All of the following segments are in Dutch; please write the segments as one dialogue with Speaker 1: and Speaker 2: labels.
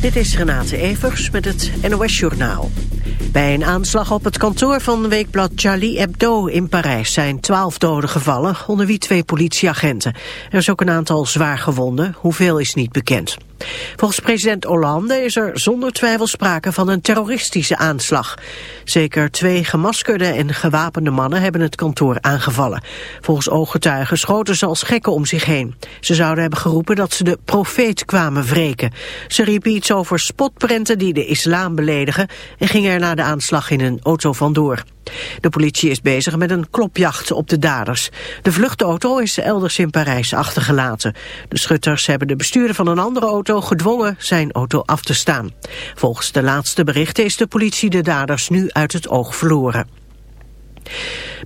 Speaker 1: Dit is Renate Evers met het NOS Journaal. Bij een aanslag op het kantoor van weekblad Charlie Hebdo in Parijs zijn twaalf doden gevallen, onder wie twee politieagenten. Er is ook een aantal zwaar gewonden, hoeveel is niet bekend. Volgens president Hollande is er zonder twijfel sprake van een terroristische aanslag. Zeker twee gemaskerde en gewapende mannen hebben het kantoor aangevallen. Volgens ooggetuigen schoten ze als gekken om zich heen. Ze zouden hebben geroepen dat ze de profeet kwamen wreken. Ze riepen iets over spotprenten die de islam beledigen... en gingen er na de aanslag in een auto vandoor. De politie is bezig met een klopjacht op de daders. De vluchtauto is elders in Parijs achtergelaten. De schutters hebben de bestuurder van een andere auto gedwongen zijn auto af te staan. Volgens de laatste berichten is de politie de daders nu uit het oog verloren.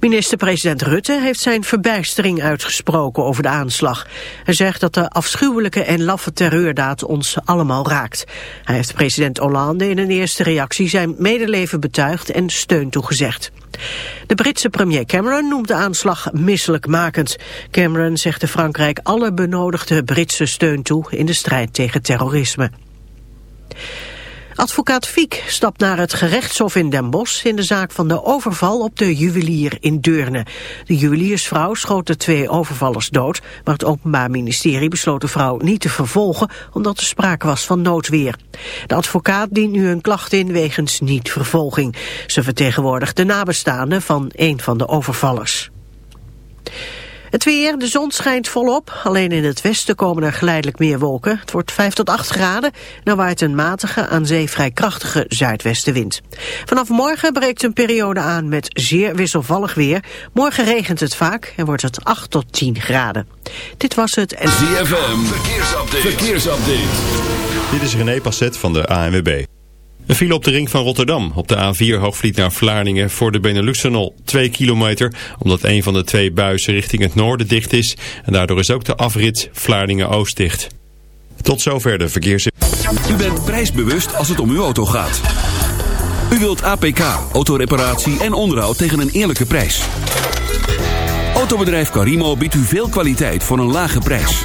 Speaker 1: Minister-president Rutte heeft zijn verbijstering uitgesproken over de aanslag. Hij zegt dat de afschuwelijke en laffe terreurdaad ons allemaal raakt. Hij heeft president Hollande in een eerste reactie zijn medeleven betuigd en steun toegezegd. De Britse premier Cameron noemt de aanslag misselijkmakend. Cameron zegt de Frankrijk alle benodigde Britse steun toe in de strijd tegen terrorisme. Advocaat Fiek stapt naar het gerechtshof in Den Bosch in de zaak van de overval op de juwelier in Deurne. De juweliersvrouw schoot de twee overvallers dood, maar het Openbaar Ministerie besloot de vrouw niet te vervolgen omdat er sprake was van noodweer. De advocaat dient nu een klacht in wegens niet-vervolging. Ze vertegenwoordigt de nabestaanden van een van de overvallers. Het weer, de zon schijnt volop. Alleen in het westen komen er geleidelijk meer wolken. Het wordt 5 tot 8 graden. Dan waait een matige, aan zee vrij krachtige zuidwestenwind. Vanaf morgen breekt een periode aan met zeer wisselvallig weer. Morgen regent het vaak en wordt het 8 tot 10 graden. Dit was het...
Speaker 2: ZFM, verkeersupdate. verkeersupdate.
Speaker 3: Dit is René Passet van de ANWB. Een file op de ring van Rotterdam. Op de A4 Hoogvliet naar Vlaardingen voor de Benelux-tunnel 2 kilometer. Omdat een van de twee buizen richting het noorden dicht is. En daardoor is ook de afrit Vlaardingen-Oost dicht. Tot zover de verkeers...
Speaker 2: U bent prijsbewust als het om uw auto gaat. U wilt APK, autoreparatie en onderhoud tegen een eerlijke prijs. Autobedrijf Carimo biedt u veel kwaliteit voor een lage prijs.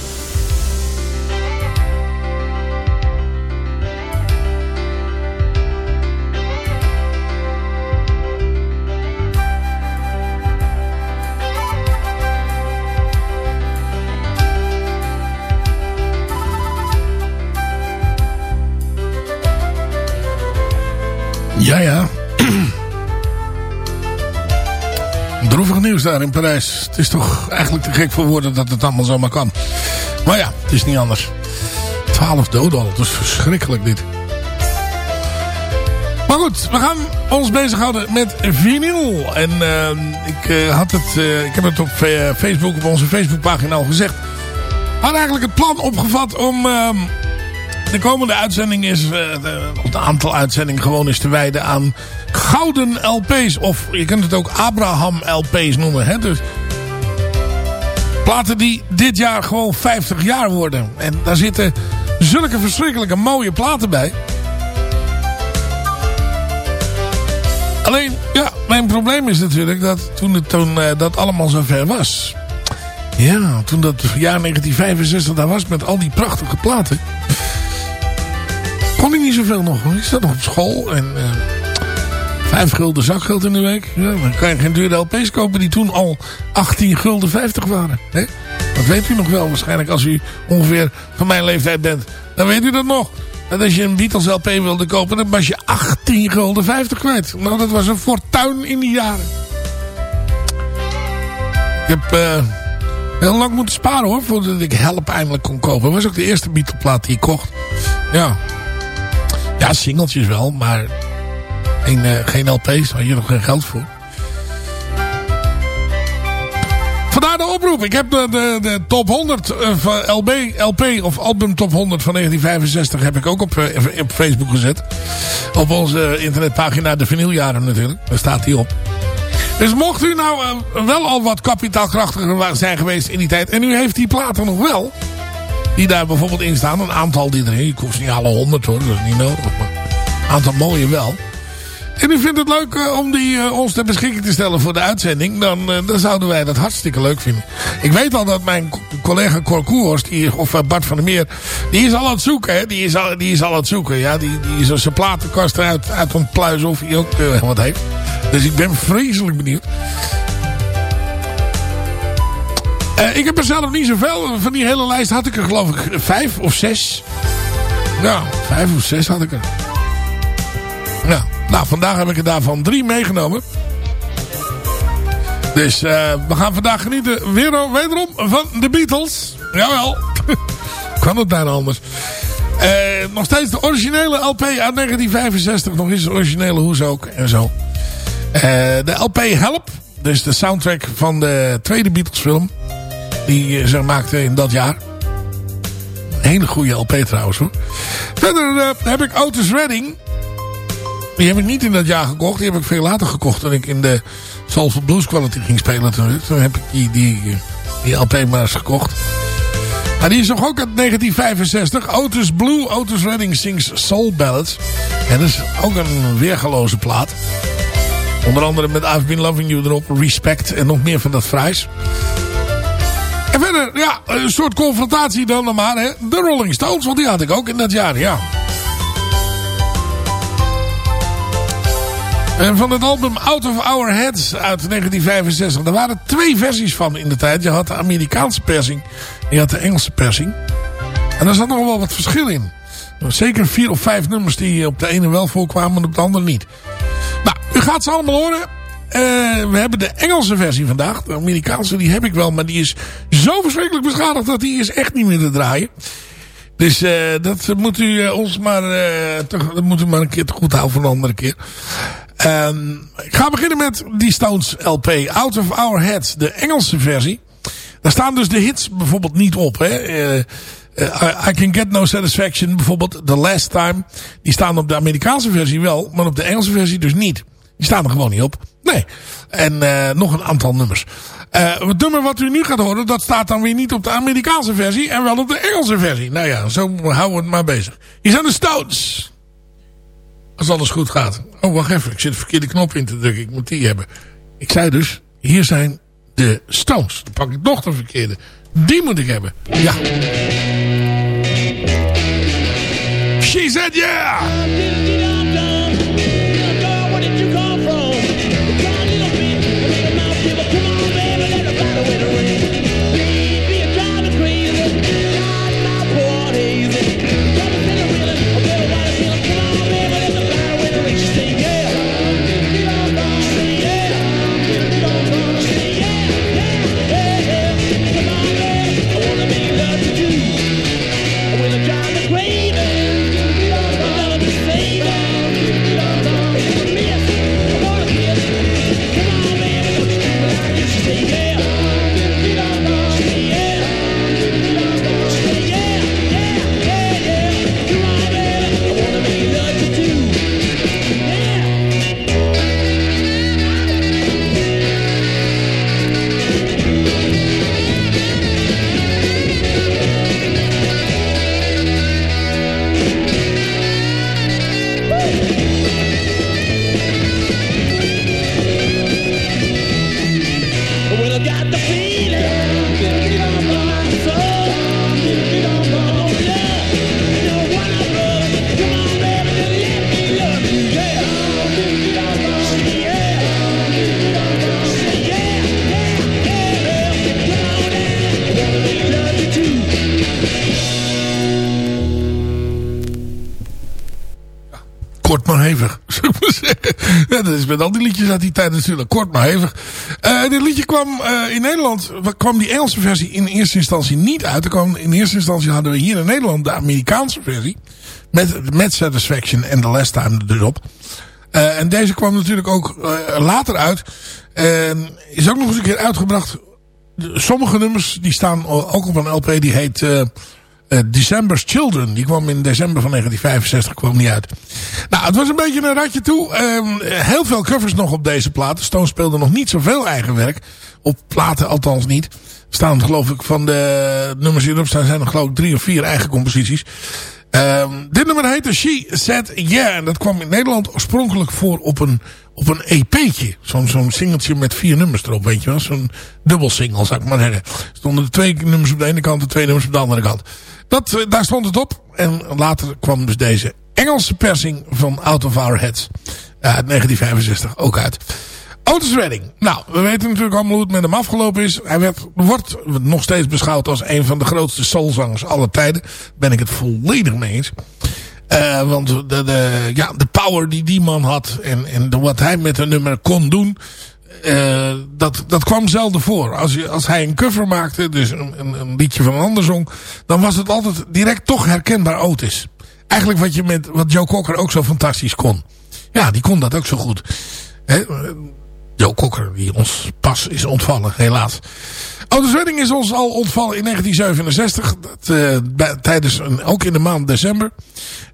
Speaker 4: In Parijs. Het is toch eigenlijk te gek voor woorden dat het allemaal zomaar kan. Maar ja, het is niet anders. Twaalf doden al. Dat is verschrikkelijk dit. Maar goed, we gaan ons bezighouden met vinyl. En uh, ik, uh, had het, uh, ik heb het op Facebook, op onze Facebookpagina al gezegd. We hadden eigenlijk het plan opgevat om ehm, de komende uitzending is, het aantal uitzendingen gewoon is te wijden aan gouden LP's. Of je kunt het ook Abraham LP's noemen. Hè? Dus platen die dit jaar gewoon 50 jaar worden. En daar zitten zulke verschrikkelijke mooie platen bij. Alleen, ja, mijn probleem is natuurlijk dat toen, het, toen uh, dat allemaal zover was... Ja, toen dat jaar 1965 daar was met al die prachtige platen kon ik niet zoveel nog. Ik zat nog op school en uh, Vijf gulden zakgeld in de week. Ja, dan kan je geen dure LP's kopen die toen al 18 gulden 50 waren. Hè? Dat weet u nog wel waarschijnlijk als u ongeveer van mijn leeftijd bent. Dan weet u dat nog. En als je een Beatles LP wilde kopen, dan was je 18 gulden 50 kwijt. Nou, dat was een fortuin in die jaren. Ik heb uh, heel lang moeten sparen hoor, voordat ik Help eindelijk kon kopen. Dat was ook de eerste Beatle-plaat die ik kocht. Ja. Ja, singeltjes wel, maar geen, uh, geen LP's, had je nog geen geld voor. Vandaar de oproep. Ik heb de, de, de top 100 eh, van LB, LP of album top 100 van 1965 heb ik ook op, op Facebook gezet. Op onze internetpagina De Vinyljaren natuurlijk. Daar staat die op. Dus mocht u nou wel al wat kapitaalkrachtiger zijn geweest in die tijd. En u heeft die platen nog wel. Die daar bijvoorbeeld in staan. Een aantal die erin. Ik hoef niet alle honderd hoor. Dat is niet nodig. Maar een aantal mooie wel. En u vindt het leuk uh, om die uh, ons ter beschikking te stellen voor de uitzending. Dan, dan zouden wij dat hartstikke leuk vinden. Ik weet al dat mijn collega Cor of Bart van der Meer. Die is al aan het zoeken. Hè? Die, is al, die is al aan het zoeken. Ja? Die, die is zijn platenkast uit, uit ontpluizen of hij ook wat heeft. Dus ik ben vreselijk benieuwd. Ik heb er zelf niet zoveel. Van die hele lijst had ik er geloof ik vijf of zes. Ja, vijf of zes had ik er. Ja, nou vandaag heb ik er daarvan drie meegenomen. Dus uh, we gaan vandaag genieten weer, wederom van de Beatles. Jawel. kan het daar anders. Uh, nog steeds de originele LP uit 1965. Nog eens de originele hoes ook. En zo. Uh, de LP Help. Dus de soundtrack van de tweede Beatles film. Die ze maakte in dat jaar. Een hele goede LP trouwens hoor. Verder heb ik Otis Redding. Die heb ik niet in dat jaar gekocht. Die heb ik veel later gekocht. Toen ik in de Soulful Blues Quality ging spelen. Toen, heb ik die, die, die LP maar eens gekocht. Maar die is nog ook uit 1965. Otis Blue, Otis Redding sings Soul Ballads. En dat is ook een weergaloze plaat. Onder andere met I've Been Loving You erop. Respect en nog meer van dat fries. En verder, ja, een soort confrontatie dan maar. Hè. De Rolling Stones, want die had ik ook in dat jaar, ja. En van het album Out of Our Heads uit 1965. Er waren twee versies van in de tijd. Je had de Amerikaanse persing en je had de Engelse persing. En daar zat nog wel wat verschil in. Zeker vier of vijf nummers die op de ene wel voorkwamen en op de andere niet. Nou, u gaat ze allemaal horen. Uh, we hebben de Engelse versie vandaag. De Amerikaanse die heb ik wel, maar die is zo verschrikkelijk beschadigd dat die is echt niet meer te draaien. Dus uh, dat moet u uh, ons maar, dat moet u maar een keer te goed houden voor een andere keer. Ehm, ik ga beginnen met die Stones LP. Out of Our Heads, de Engelse versie. Daar staan dus de hits bijvoorbeeld niet op. Hè? Uh, I Can Get No Satisfaction, bijvoorbeeld The Last Time. Die staan op de Amerikaanse versie wel, maar op de Engelse versie dus niet. Die staan er gewoon niet op. Nee. En uh, nog een aantal nummers. Uh, het nummer wat u nu gaat horen, dat staat dan weer niet op de Amerikaanse versie en wel op de Engelse versie. Nou ja, zo houden we het maar bezig. Hier zijn de Stones. Als alles goed gaat. Oh, wacht even. Ik zit de verkeerde knop in te drukken. Ik moet die hebben. Ik zei dus, hier zijn de Stones. Dan pak ik nog de verkeerde. Die moet ik hebben. Ja. She said yeah! Uit die tijd natuurlijk kort maar hevig. Uh, dit liedje kwam uh, in Nederland, kwam die Engelse versie in eerste instantie niet uit. Er kwam, in eerste instantie hadden we hier in Nederland de Amerikaanse versie. Met, met Satisfaction en The Last Time erop. Uh, en deze kwam natuurlijk ook later uit. En is ook nog eens een keer uitgebracht. Sommige nummers die staan ook op een LP die heet... December's Children. Die kwam in december van 1965 kwam die uit. Nou, het was een beetje een ratje toe. Uh, heel veel covers nog op deze platen. Stone speelde nog niet zoveel eigen werk. Op platen althans niet. Staan geloof ik van de nummers die erop staan zijn er geloof ik drie of vier eigen composities. Um, dit nummer heette She Said Yeah. En dat kwam in Nederland oorspronkelijk voor op een, op een EP'tje. Zo'n zo'n singeltje met vier nummers erop, weet je wel. Zo'n dubbel single, zou ik maar zeggen. Stonden twee nummers op de ene kant en twee nummers op de andere kant. Dat, eh, daar stond het op. En later kwam dus deze Engelse persing van Out of Our Heads. uit 1965 ook uit. Otis Redding. Nou, we weten natuurlijk allemaal hoe het met hem afgelopen is. Hij werd, wordt nog steeds beschouwd als een van de grootste soulzangers aller tijden. Ben ik het volledig mee eens. Uh, want de, de, ja, de power die die man had en, en wat hij met een nummer kon doen... Uh, dat, dat kwam zelden voor. Als, je, als hij een cover maakte, dus een, een, een, liedje van een ander zong... dan was het altijd direct toch herkenbaar Otis. Eigenlijk wat, je met, wat Joe Cocker ook zo fantastisch kon. Ja, die kon dat ook zo goed. Joe Cocker, die ons pas is ontvallen, helaas. Otis Redding is ons al ontvallen in 1967. Dat, bij, tijdens een, ook in de maand december.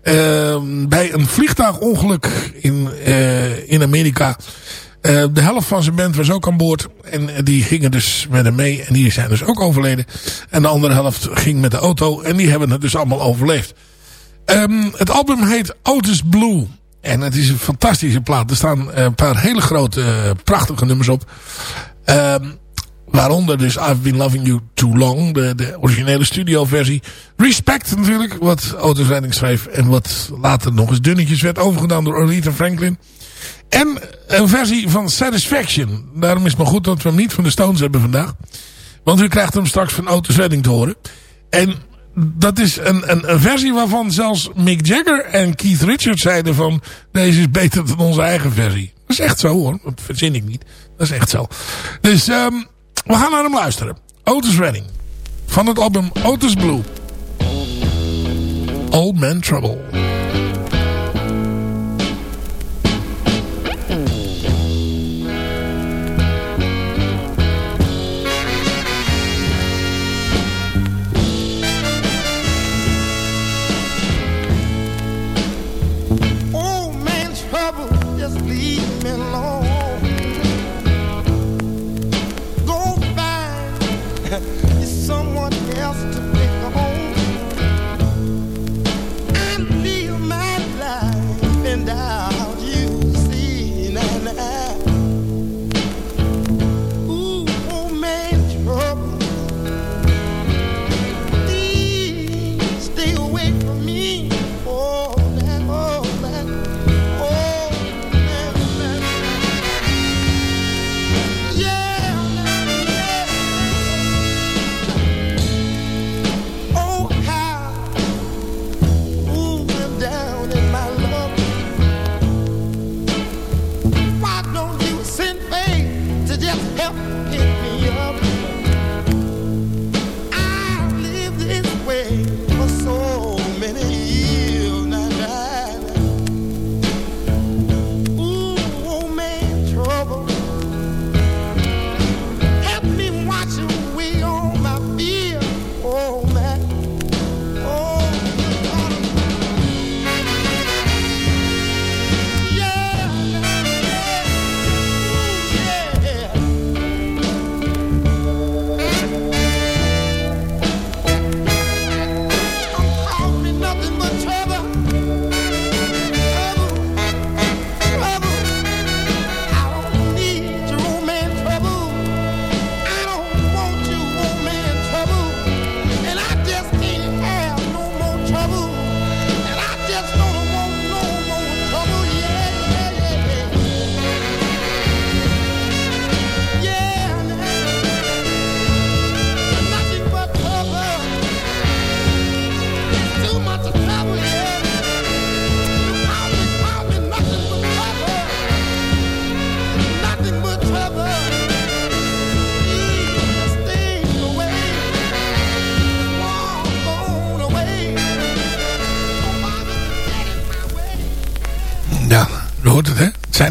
Speaker 4: Uh, bij een vliegtuigongeluk in, uh, in Amerika... De helft van zijn band was ook aan boord. En die gingen dus met hem mee. En die zijn dus ook overleden. En de andere helft ging met de auto. En die hebben het dus allemaal overleefd. Um, het album heet Otis Blue. En het is een fantastische plaat. Er staan een paar hele grote, uh, prachtige nummers op. Um, waaronder dus I've Been Loving You Too Long. De, de originele studioversie. Respect natuurlijk. Wat Otis Redding schreef. En wat later nog eens dunnetjes werd overgedaan door Aretha Franklin. En een versie van Satisfaction. Daarom is het maar goed dat we hem niet van de Stones hebben vandaag. Want u krijgt hem straks van Otis Redding te horen. En dat is een, een, versie waarvan zelfs Mick Jagger en Keith Richards zeiden van... Deze is beter dan onze eigen versie. Dat is echt zo hoor. Dat verzin ik niet. Dat is echt zo. Dus um, we gaan naar hem luisteren. Otis Redding. Van het album Otis Blue. Old Man Trouble.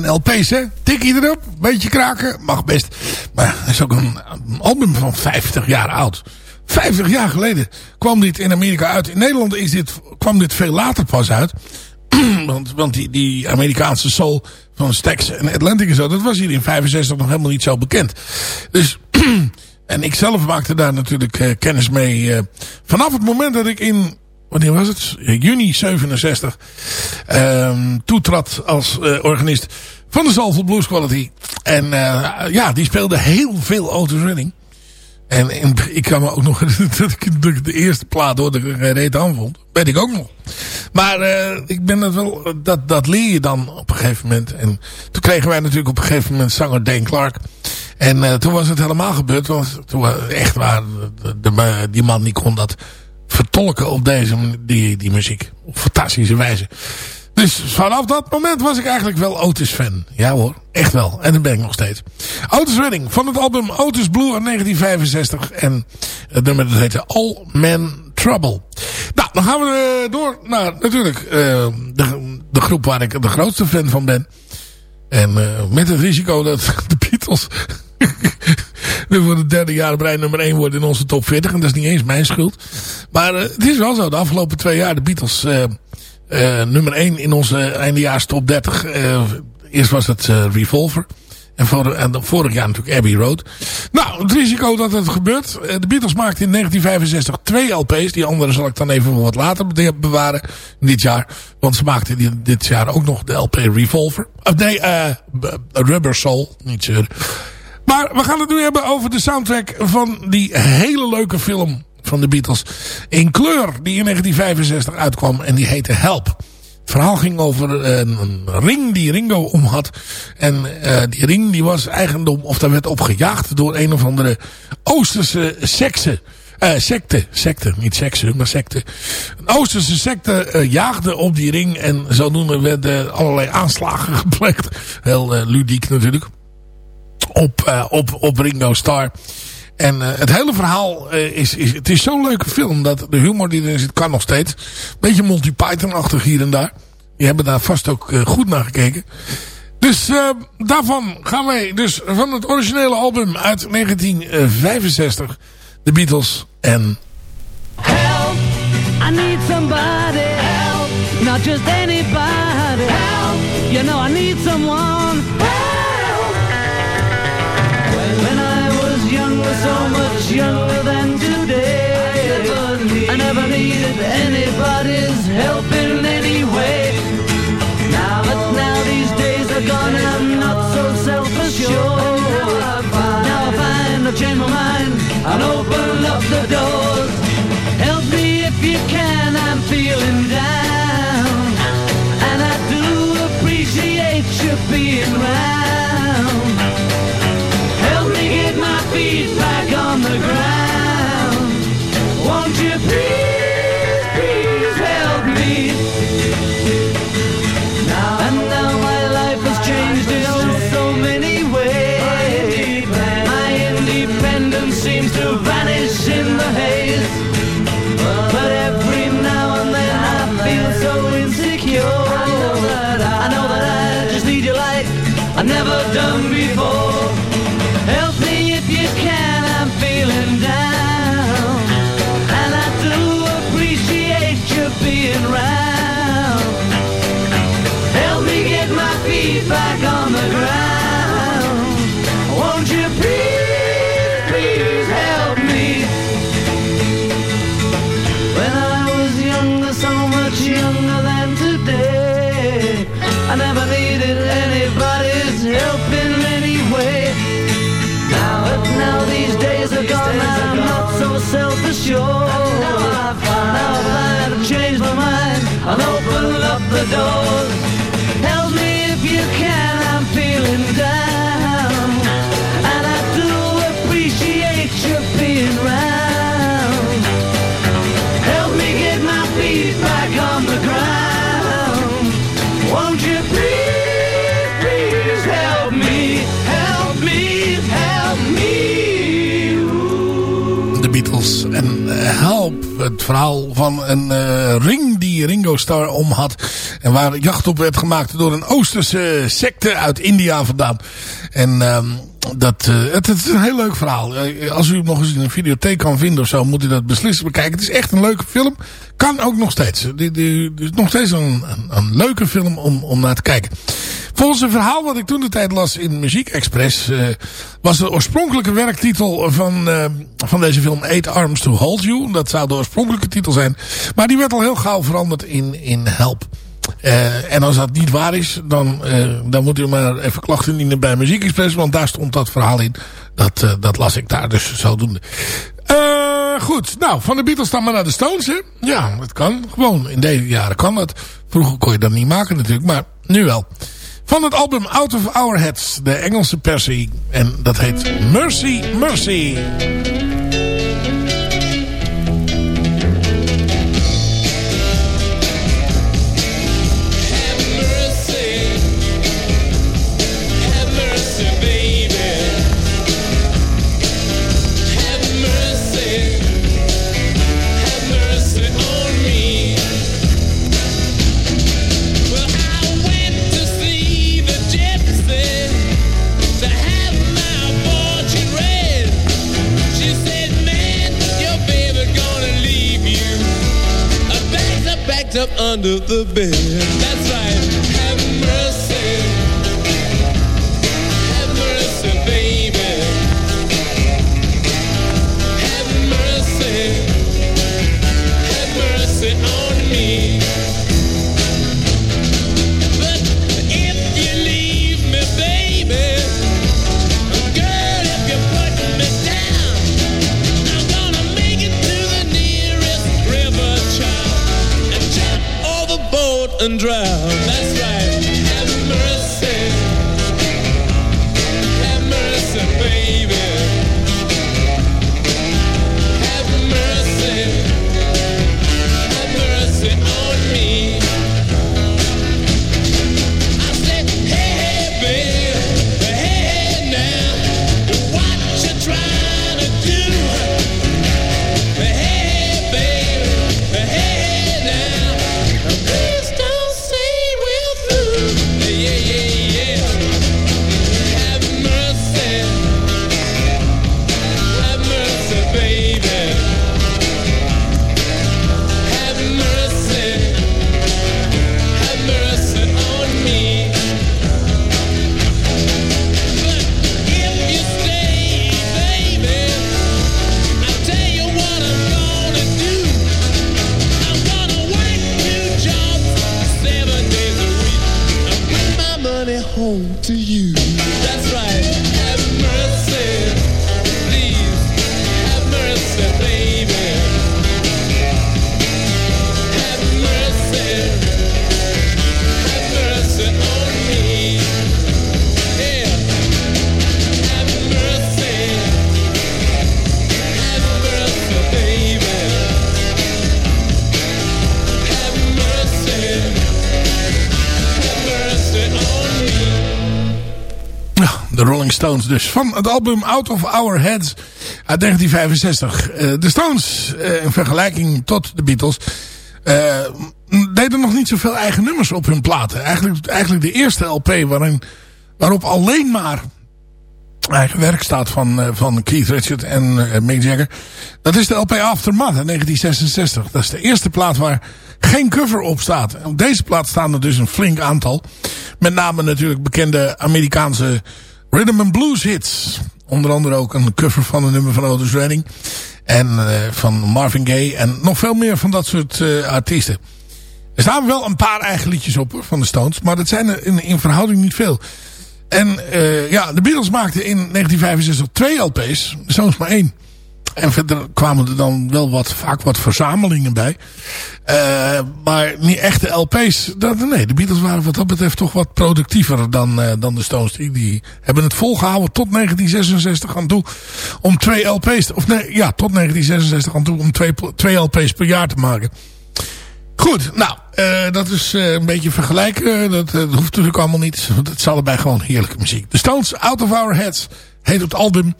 Speaker 4: Zijn LP's, hè? Tikkie erop, beetje kraken, mag best. Maar het is ook een, album van 50 jaar oud. 50 jaar geleden kwam dit in Amerika uit. In Nederland is dit, kwam dit veel later pas uit. want want die, die Amerikaanse soul van Stax en Atlantic en zo... dat was hier in 65 nog helemaal niet zo bekend. Dus... en ik zelf maakte daar natuurlijk uh, kennis mee... Uh, vanaf het moment dat ik in... Wanneer was het? Juni 67. Um, toetrad als uh, organist van de Soulful Blues Quality. En ja, die speelde heel veel Redding. En, en, ik kan me ook nog dat ik de eerste plaat door de reet aan vond. Weet ik ook nog. Maar uh, ik ben dat wel, dat, dat leer je dan op een gegeven moment. En toen kregen wij natuurlijk op een gegeven moment zanger Dane Clark. En toen was het helemaal gebeurd. Want toen echt waar, de, die man die kon dat vertolken op deze die, die muziek. Op fantastische wijze. Dus vanaf dat moment was ik eigenlijk wel Otis fan. Ja hoor, echt wel. En dat ben ik nog steeds. Otis Redding van het album Otis Blue uit 1965. En het nummer dat heette All Man Trouble. Nou, dan gaan we uh, door naar natuurlijk uh, de, de groep waar ik de grootste fan van ben. En uh, met het risico dat de Beatles nu voor het derde jaar brein nummer 1 worden in onze top 40. En dat is niet eens mijn schuld. Maar het is wel zo, de afgelopen twee jaar de Beatles uh, nummer 1 in onze eindejaars top 30. Uh, eerst was het Revolver. En, voor, en vorig jaar natuurlijk Abbey Road. Nou, het risico dat het gebeurt. De Beatles maakten in 1965 twee LP's. Die andere zal ik dan even wat later bewaren. Dit jaar. Want ze maakten dit jaar ook nog de LP Revolver. Of nee, Rubber Soul. Niet zo. Maar we gaan het nu hebben over de soundtrack van die hele leuke film van de Beatles. In kleur die in 1965 uitkwam en die heette Help. Het verhaal ging over een, een ring die Ringo om had. En uh, die ring die was eigendom, of daar werd op gejaagd door een of andere Oosterse sekse. Uh, secte, secte, niet sekse, maar secte. Een Oosterse secte jaagde op die ring en zodoende werden allerlei aanslagen gepleegd. Heel ludiek natuurlijk. Op, op, op Ringo Starr. En uh, het hele verhaal uh, is, is... Het is zo'n leuke film dat de humor die erin zit kan nog steeds. Beetje Monty Python-achtig hier en daar. Die hebben daar vast ook goed naar gekeken. Dus daarvan gaan wij dus van het originele album uit 1965. De Beatles en...
Speaker 5: Help, I need somebody help. Not just anybody help. You know I need someone so much younger than today. I never, needed anybody's help in any way. Now, but now these days are gone and I'm not so self-assured. Now I find, I've changed my mind and open up the doors. Help me if you can, I'm feeling down. And I do appreciate you being around. Doors. Help me if you can, I'm feeling down. And I do appreciate you being round. Help me get my feet back on the ground. Won't you please, please help me, help me, help me.
Speaker 4: De Beatles en uh, Help. Het verhaal van een uh, ring die Ringo Starr om had. En waar jacht op werd gemaakt door een Oosterse secte uit India vandaan. En ehm, dat, uh, het, is een heel leuk verhaal. Uh, als u hem nog eens in een videotheek kan vinden of zo, moet u dat beslist bekijken. Het is echt een leuke film. Kan ook nog steeds. Het is nog steeds een, een, een, leuke film om, om naar te kijken. Volgens een verhaal wat ik toen de tijd las in Muziek Express... Uh, was de oorspronkelijke werktitel van, van deze film Eight Arms to Hold You. Dat zou de oorspronkelijke titel zijn. Maar die werd al heel gauw veranderd in, in Help. Uh, en als dat niet waar is, dan, uh, dan moet u maar even klachten indienen bij Muziek Express. Want daar stond dat verhaal in. Dat, uh, dat las ik daar dus zodoende. goed, nou, van de Beatles dan maar naar de Stones, hè? Ja, dat kan. Gewoon, in deze jaren kan dat. Vroeger kon je dat niet maken natuurlijk, maar nu wel. Van het album Out of Our Heads, de Engelse persie. En dat heet Mercy, Mercy.
Speaker 6: Up under the bed. That's and drown.
Speaker 4: Van het album Out of Our Heads uit 1965. Uh, de Stones, uh, in vergelijking tot de Beatles... Uh, deden nog niet zoveel eigen nummers op hun platen. Eigenlijk, eigenlijk de eerste LP waarin, waarop alleen maar eigen werk staat van, uh, van Keith Richard en uh, Mick Jagger. Dat is de LP Aftermath in 1966. Dat is de eerste plaat waar geen cover op staat. Op deze plaat staan er dus een flink aantal. Met name natuurlijk bekende Amerikaanse rhythm and blues hits. Onder andere ook een cover van een nummer van Otis Redding. En uh, van Marvin Gaye. En nog veel meer van dat soort artiesten. Er staan wel een paar eigen liedjes op van de Stones. Maar dat zijn er in, in verhouding niet veel. En uh, ja, de Beatles maakten in 1965 twee LP's. Soms maar één. En verder kwamen er dan wel wat, vaak wat verzamelingen bij. Uh, maar niet echte LP's. Dat, nee, de Beatles waren wat dat betreft toch wat productiever dan, uh, dan de Stones. Die, hebben het volgehouden tot 1966 aan toe. Om twee LP's, of nee, ja, tot 1966 aan toe. Om twee, twee LP's per jaar te maken. Goed, nou, uh, dat is een beetje vergelijken. Dat, hoeft natuurlijk allemaal niet. Want het is allebei gewoon heerlijke muziek. The Stones, Out of Our Heads, heet het album.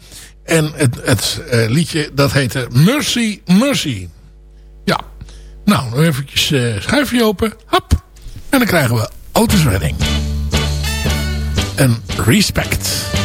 Speaker 4: En het, het eh, liedje dat heette Mercy, Mercy. Ja.
Speaker 5: Nou, nog eventjes eh, schuifje open. Hap. En dan krijgen we Autos Redding. En Respect.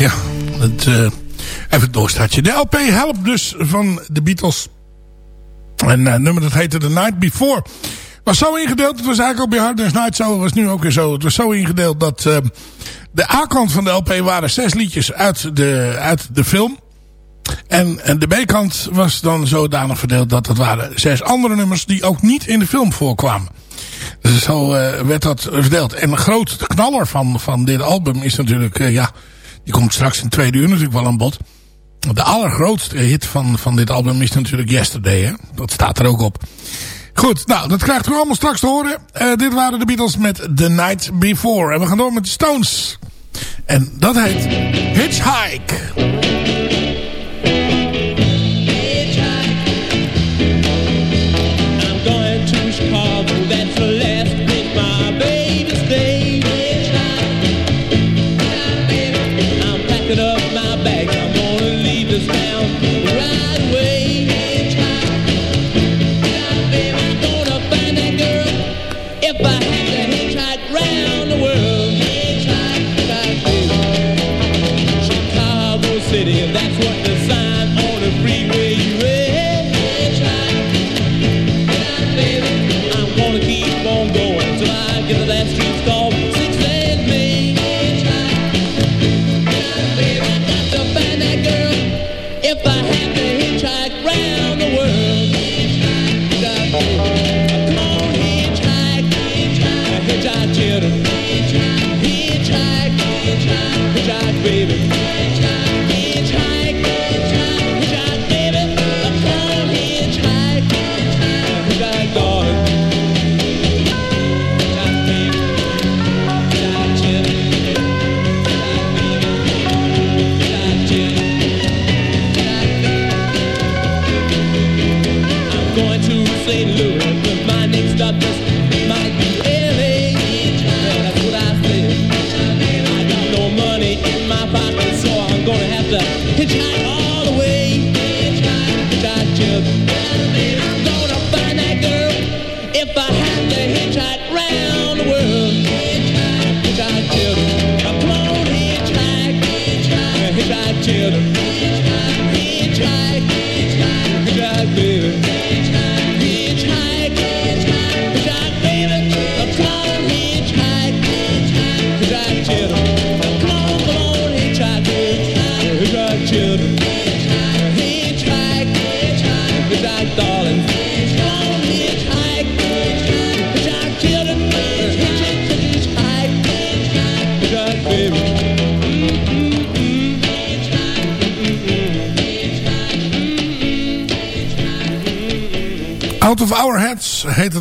Speaker 5: Ja, het, eh, even doorstartje. De LP Help dus van de Beatles. En uh, nummer dat heette The Night Before. Was zo ingedeeld, het was eigenlijk op bij Hard Night zo. was nu ook weer zo. Het was zo ingedeeld dat eh, de A-kant van de LP waren zes liedjes uit de, uit de film.
Speaker 4: En, en de B-kant was dan zodanig verdeeld dat dat waren zes andere nummers die ook niet in de film voorkwamen. Dus zo werd dat verdeeld. En een groot knaller van, van dit album is natuurlijk, ja, die komt straks in tweede uur natuurlijk wel aan bod. De allergrootste hit van, van dit album is natuurlijk Yesterday. Hè? Dat staat er ook op. Goed, nou, dat krijgt u allemaal straks te horen. Eh, dit waren de Beatles met The Night Before. En we gaan door met de Stones. En dat heet Hitchhike.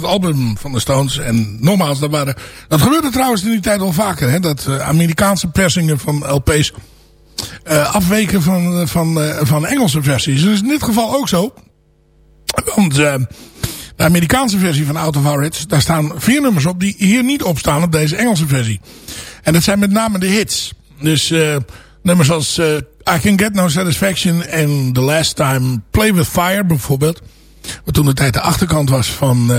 Speaker 4: album van de Stones. En nogmaals, dat, waren, dat gebeurde trouwens in die tijd al vaker. Hè, dat eh, Amerikaanse pressingen van LP's uh, eh, afweken van, eh, van, van Engelse versies. Dat is in dit geval ook zo. Want de Amerikaanse versie van Out of Our Hits... daar staan vier nummers op die hier niet op staan op deze Engelse versie. En dat zijn met name de hits. Dus nummers als I Can Get No Satisfaction... en The Last Time Play With Fire bijvoorbeeld. Wat toen de tijd de achterkant was van...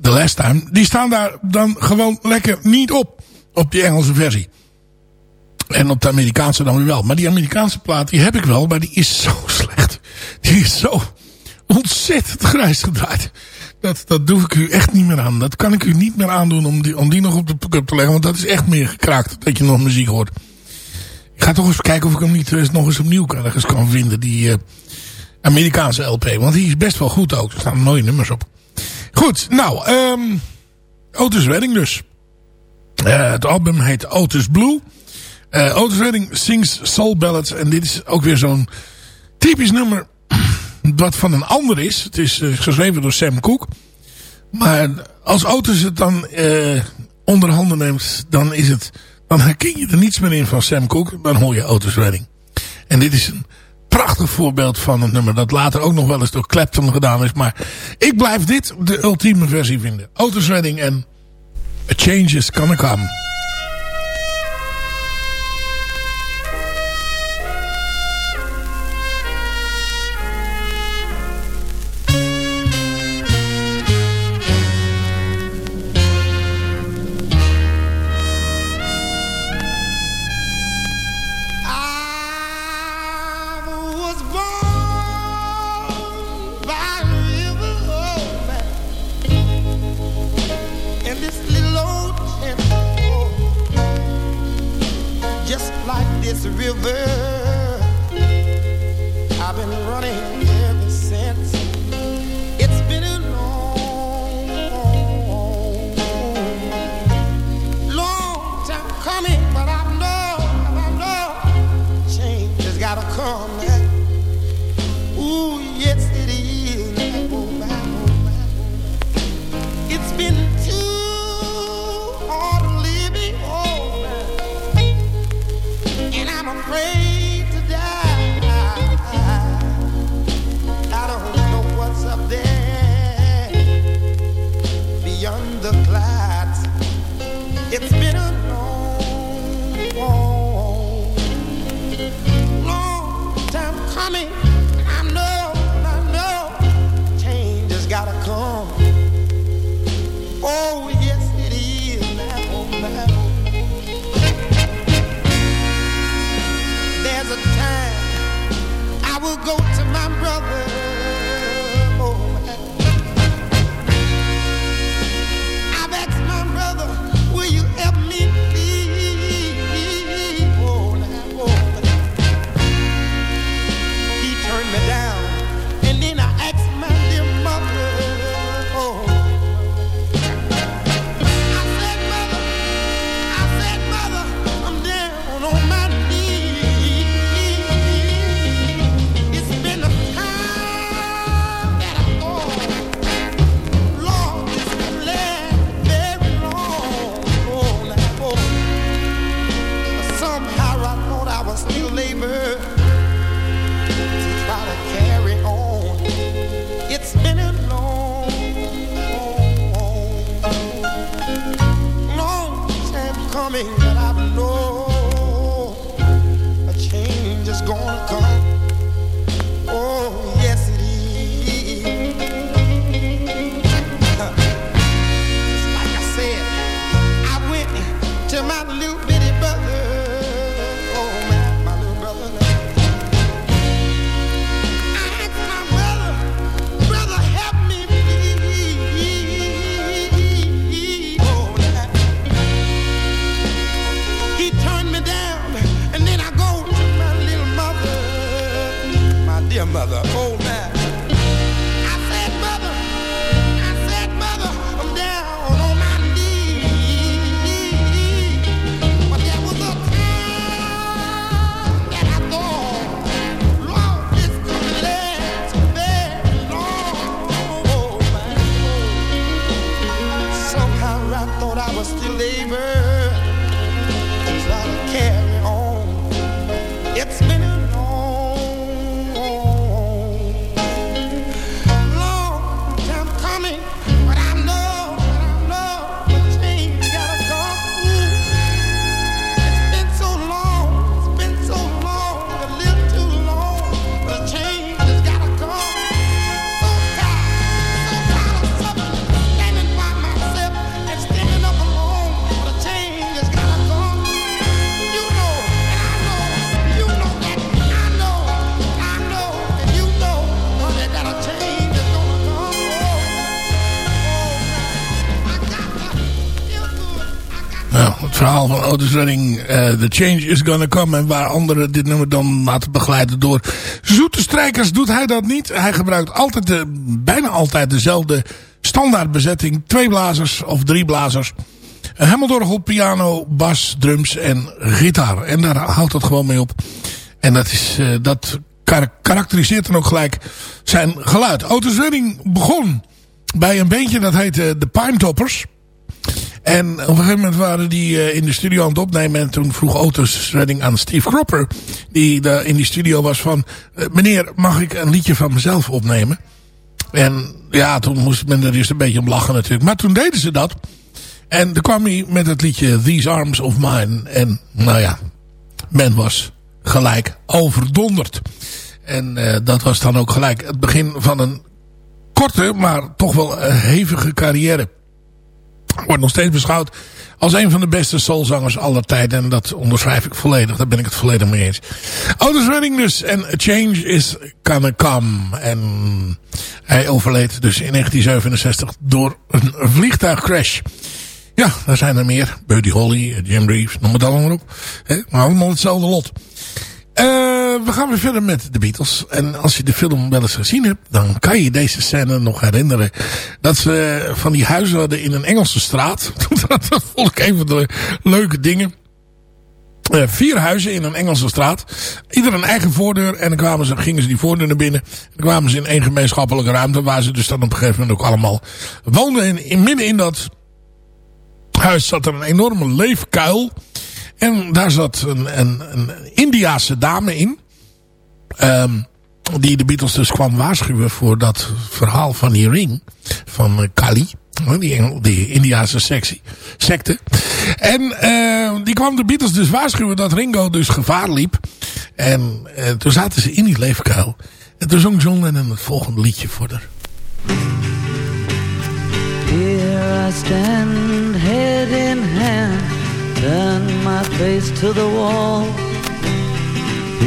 Speaker 4: The Last Time... die staan daar dan gewoon lekker niet op. Op die Engelse versie. En op de Amerikaanse dan weer wel. Maar die Amerikaanse plaat die heb ik wel, maar die is zo slecht. Die is zo ontzettend grijs gedraaid. Dat, dat doe ik u echt niet meer aan. Dat kan ik u niet meer aandoen om die, om die nog op de pick-up te leggen. Want dat is echt meer gekraakt dat je nog muziek hoort. Ik ga toch eens kijken of ik hem niet nog eens opnieuw kan, ergens kan vinden. Die eh, Amerikaanse LP. Want die is best wel goed ook. Er staan mooie nummers op. Goed, nou. Um, Otis Redding dus. Eh, het album heet Otis Blue. Uh, Otis Redding sings soul ballads. En dit is ook weer zo'n typisch nummer. Wat van een ander is. Het is eh, geschreven door Sam Cooke. Maar als Otis het dan onder handen neemt. Dan is het... Dan herken je er niets meer in van Sam Cooke. Dan hoor je Otis Redding. En dit is een prachtig voorbeeld van een nummer. Dat later ook nog wel eens door Clapton gedaan is. Maar ik blijf dit de ultieme versie vinden. Autosredding en A Changes Can Come. Otis Redding, eh, The Change is Gonna Come. En waar anderen dit nummer dan laten begeleiden door zoete strijkers, doet hij dat niet. Hij gebruikt altijd de, bijna altijd dezelfde standaardbezetting. Twee blazers of drie blazers. Een hemmeldorgel, piano, bas, drums en gitaar. En daar houdt het gewoon mee op. En dat, is, eh, dat kar- karakteriseert dan ook gelijk zijn geluid. Otis Redding begon bij een beentje dat heette The Pine Toppers. En op een gegeven moment waren die eh, in de studio aan het opnemen. En toen vroeg Otis Redding aan Steve Cropper. Die daar in die studio was van... eh, meneer, mag ik een liedje van mezelf opnemen? En ja, toen moest men er eerst een beetje om lachen natuurlijk. Maar toen deden ze dat. En toen kwam hij met het liedje These Arms of Mine. En nou ja, men was gelijk overdonderd. En eh, dat was dan ook gelijk het begin van een korte, maar toch wel hevige carrière. Wordt nog steeds beschouwd als een van de beste soulzangers aller tijden. En dat onderschrijf ik volledig. Daar ben ik het volledig mee eens. Otis Redding dus. En A Change is Gonna Come. En hij overleed dus in 1967 door een vliegtuigcrash. Ja, daar zijn er meer. Buddy Holly, Jim Reeves, noem het allemaal op. Maar allemaal hetzelfde lot. Eh we gaan weer verder met de Beatles. En als je de film wel eens gezien hebt, dan kan je deze scène nog herinneren. Dat ze van die huizen hadden in een Engelse straat. dat vond ik een van de leuke dingen. Uh, vier huizen in een Engelse straat. Ieder een eigen voordeur. En dan kwamen ze, gingen ze die voordeur naar binnen. En kwamen ze in één gemeenschappelijke ruimte. Waar ze dus dan op een gegeven moment ook allemaal woonden. En in, midden in dat huis zat er een enorme leefkuil. En daar zat een, een, een Indiaanse dame in. Um, die de Beatles dus kwam waarschuwen voor dat verhaal van die ring. Van uh, Kali. Die, die Indiaanse sectie, secte. En uh, die kwam de Beatles dus waarschuwen dat Ringo dus gevaar liep. En uh, toen zaten ze in die leefkuil. En toen zong John Lennon het volgende liedje voor haar.
Speaker 5: Here I stand, head in hand, turn my face to the wall.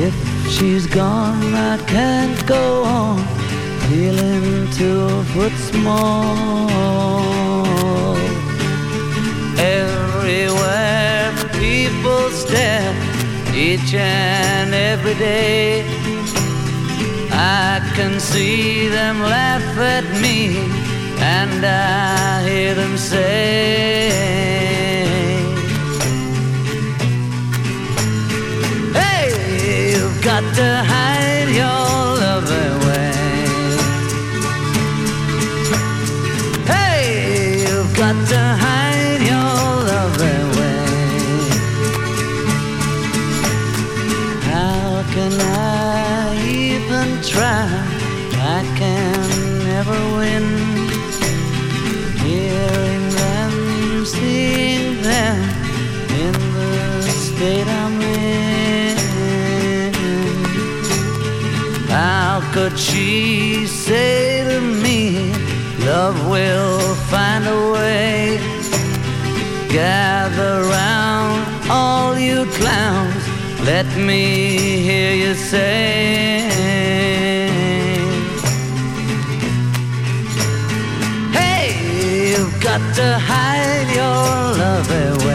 Speaker 5: If she's gone, I can't go on, feeling two foot small. Everywhere people stare, each and every day. I can see them laugh at me and I hear them say, got to hide your love How could she say to me, love will find a way? Gather round, all you clowns, let me hear you say. Hey, you've got to hide your love away.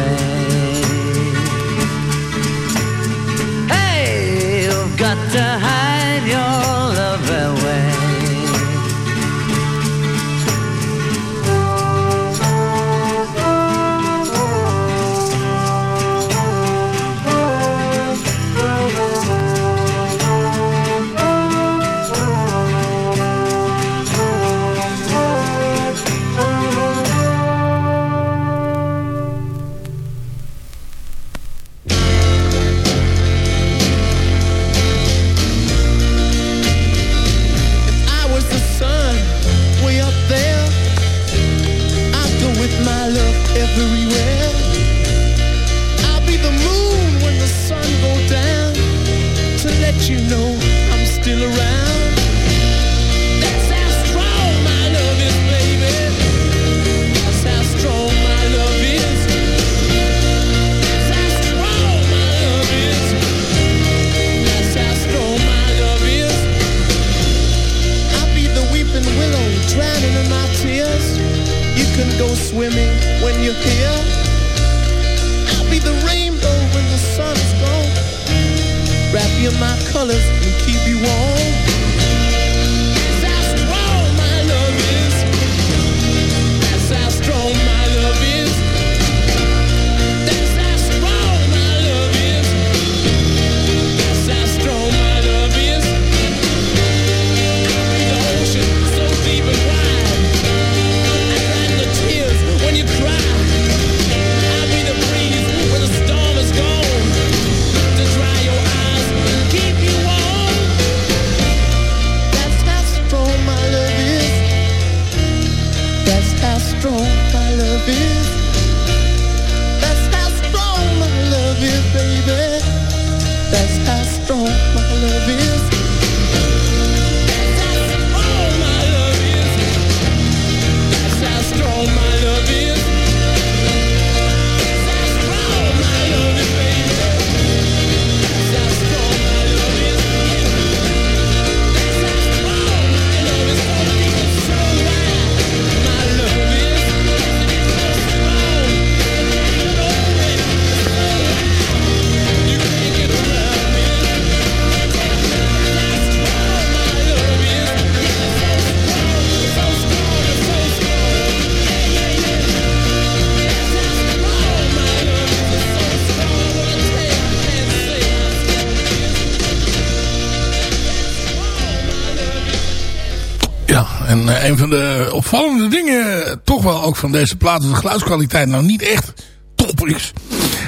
Speaker 7: Een van de opvallende dingen, toch wel ook van deze plaat, is de geluidskwaliteit nou niet echt top is.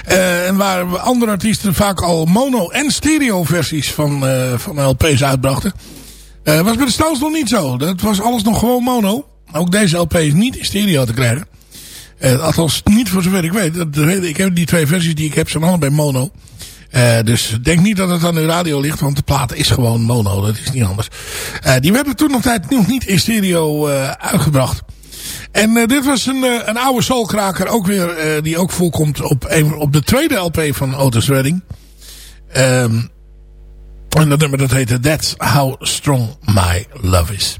Speaker 7: Eh, en waar andere artiesten vaak al mono- en stereo versies van, eh, van LP's uitbrachten. eh, was bij de Stones nog niet zo. Dat was alles nog gewoon mono. Ook deze LP is niet in stereo te krijgen. Althans, niet voor zover ik weet. Dat, ik heb die twee versies die ik heb, zijn allebei mono. Eh, dus denk niet dat het aan de radio ligt, want de plaat is gewoon mono. Dat is niet anders. Eh, die werden toen nog tijd nog niet in stereo eh, uitgebracht. En dit was een, een oude soulkraker, ook weer, die ook voorkomt op, op de tweede LP van Otis Redding. Ehm, en dat nummer dat heette That's How Strong My Love Is.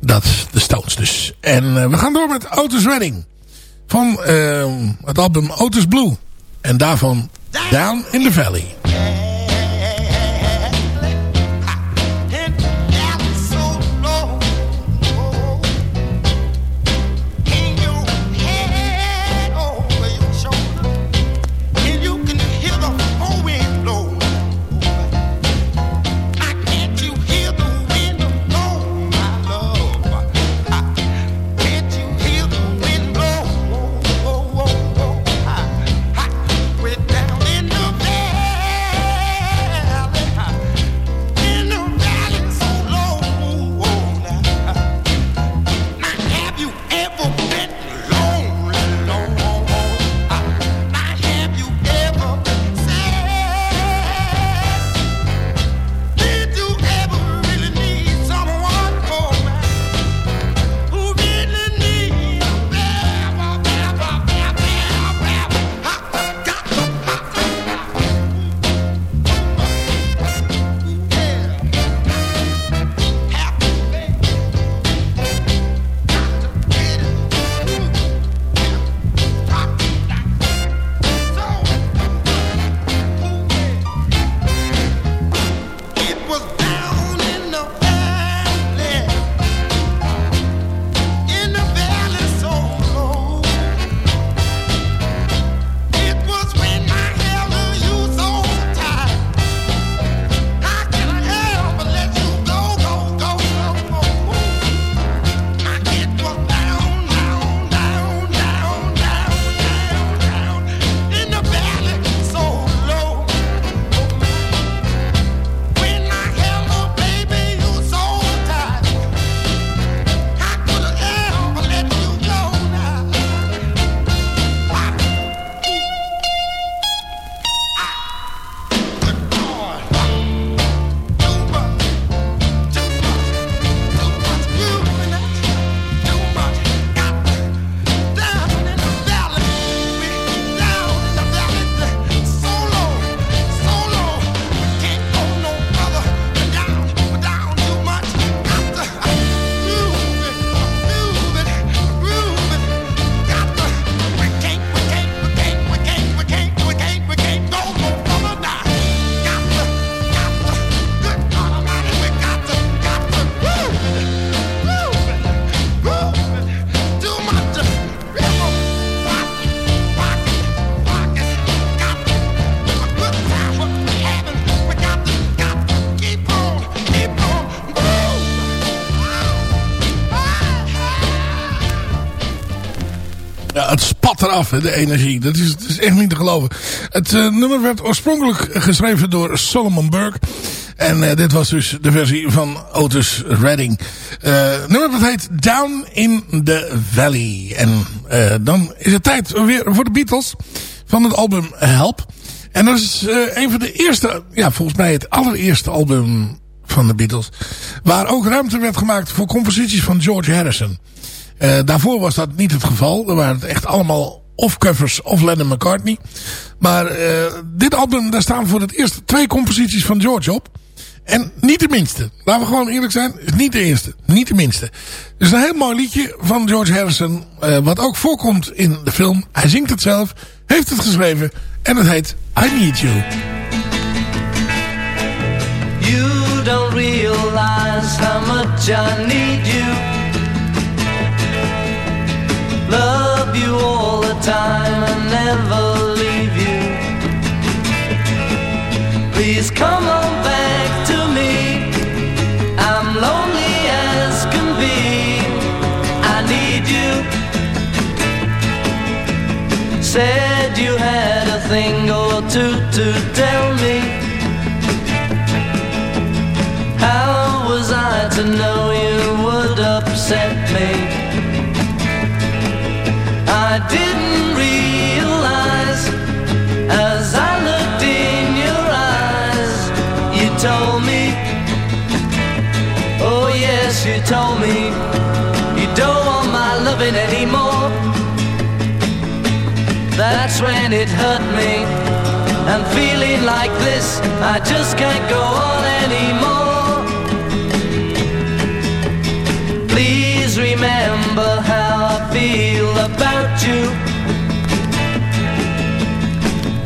Speaker 7: Dat de Stones dus. En we gaan door met Otis Redding. Van ehm, het album Otis Blue. En daarvan Down in the Valley. Het hè, de energie. Dat is, is echt niet te geloven. Het eh, nummer werd oorspronkelijk geschreven door Solomon Burke. En eh, dit was dus de versie van Otis Redding. Eh nummer dat heet Down in the Valley. En dan is het tijd weer voor de Beatles van het album Help. En dat is een van de eerste, ja volgens mij het allereerste album van de Beatles. Waar ook ruimte werd gemaakt voor composities van George Harrison. Daarvoor was dat niet het geval. Er waren het echt allemaal of covers of Lennon McCartney. Maar eh, dit album, daar staan voor het eerst twee composities van George op. En niet de minste. Laten we gewoon eerlijk zijn. Is niet de eerste. Niet de minste. Dus een heel mooi liedje van George Harrison. eh, wat ook voorkomt in de film. Hij zingt het zelf. Heeft het geschreven. En het heet I Need You.
Speaker 5: You don't realize how much I need you. Love you all the time and never leave you. Please come on back to me. I'm lonely as can be. I need you. Said you had. When it hurt me. And feeling like this, I just can't go on anymore. Please remember how I feel about you.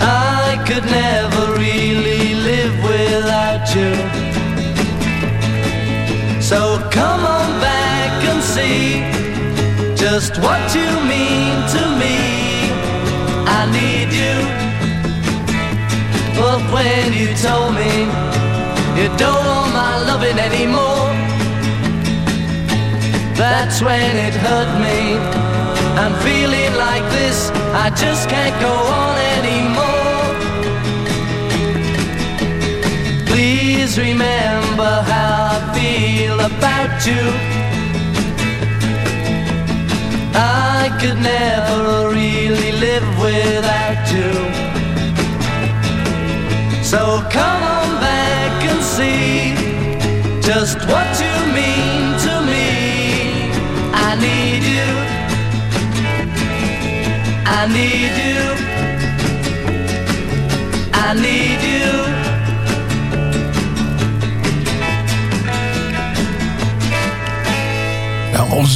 Speaker 5: I could never really live without you. So come on back and see just what you mean to me. Need you. But when you told me you don't want my loving anymore, that's when it hurt me. I'm feeling like this, I just can't go on anymore. Please remember how I feel about you. I could never really live without you. So come on back and see just what you mean to me. I need you. I need you. I need you.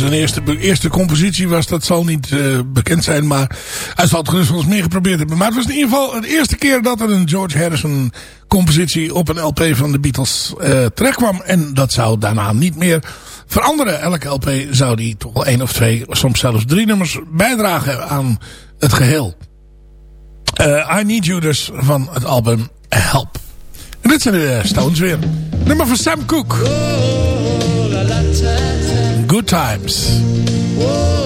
Speaker 4: Zijn eerste, eerste compositie was, dat zal niet eh, bekend zijn. Maar hij zal het gerust eens meer geprobeerd hebben. Maar het was in ieder geval de eerste keer dat er een George Harrison compositie op een LP van de Beatles eh terechtkwam. En dat zou daarna niet meer veranderen. Elke LP zou die toch wel één of twee, soms zelfs drie nummers bijdragen aan het geheel. Eh, I Need You dus van het album Help. En dit zijn de Stones weer. Nummer van Sam Cooke. Times.
Speaker 6: Whoa,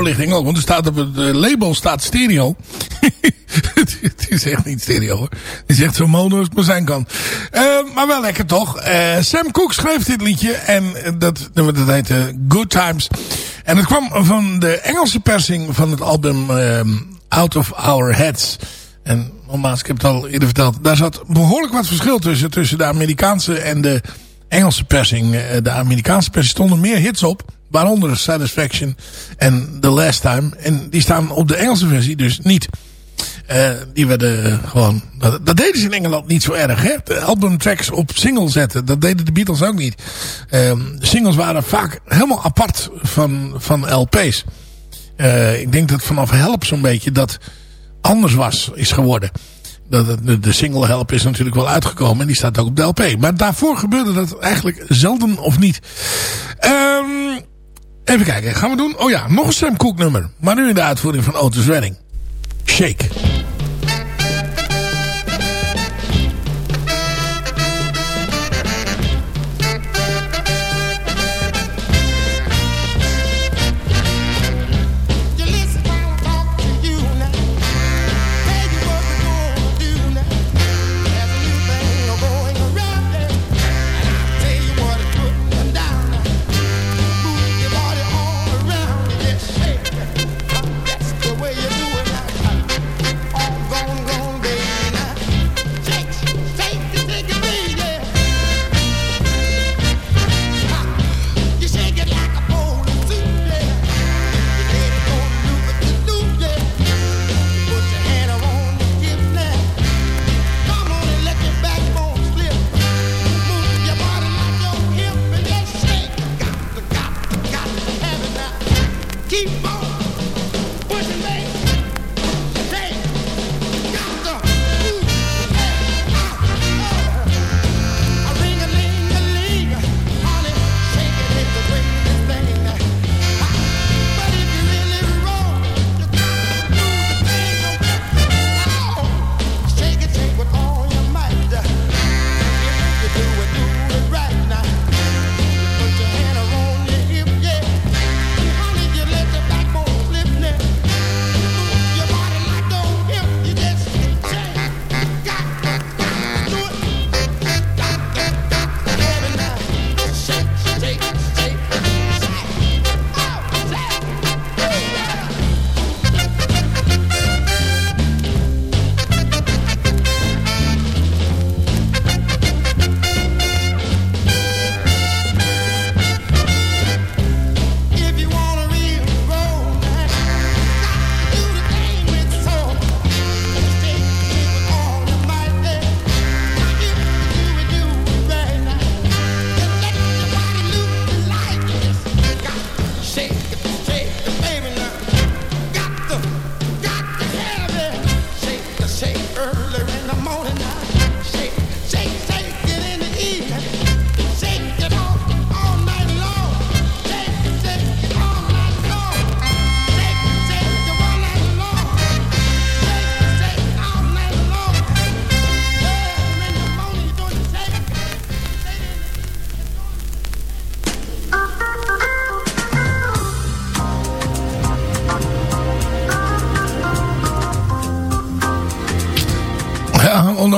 Speaker 4: voorlichting. Want er staat op het eh, label staat stereo. Het is echt niet stereo hoor. Het is echt zo mono als het maar zijn kan. Eh, maar wel lekker toch. Eh, Sam Cooke schreef dit liedje. En dat, dat heette Good Times. En het kwam van de Engelse persing van het album Out of Our Heads. En nogmaals, ik heb het al eerder verteld. Daar zat behoorlijk wat verschil tussen. Tussen de Amerikaanse en de Engelse persing. De Amerikaanse persing stonden meer hits op. Waaronder Satisfaction en The Last Time. En die staan op de Engelse versie dus niet. Eh, die werden gewoon... Dat, deden ze in Engeland niet zo erg. Hè? De albumtracks op single zetten. Dat deden de Beatles ook niet. Ehm, de singles waren vaak helemaal apart van, van LP's. Eh, ik denk dat vanaf Help zo'n beetje dat anders was, is geworden. Het- de, de single Help is natuurlijk wel uitgekomen. En die staat ook op de LP. Maar daarvoor gebeurde dat eigenlijk zelden of niet. Ehm, even kijken. Gaan we doen? Oh ja, nog een Sam nummer. Maar nu in de uitvoering van Otis Redding. Shake.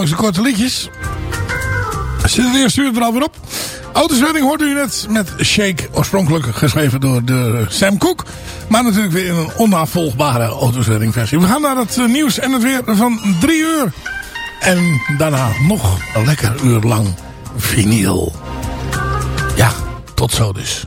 Speaker 4: Ondanks de korte liedjes. Zit het eerste uur er alweer op. Autoswedding hoorde u net met Shake. Oorspronkelijk geschreven door de Sam Cooke. Maar natuurlijk weer in een onnavolgbare autoswedding versie. We gaan naar het eh, nieuws en het weer van drie uur. En daarna nog een lekker uur lang vinyl. Ja, tot zo dus.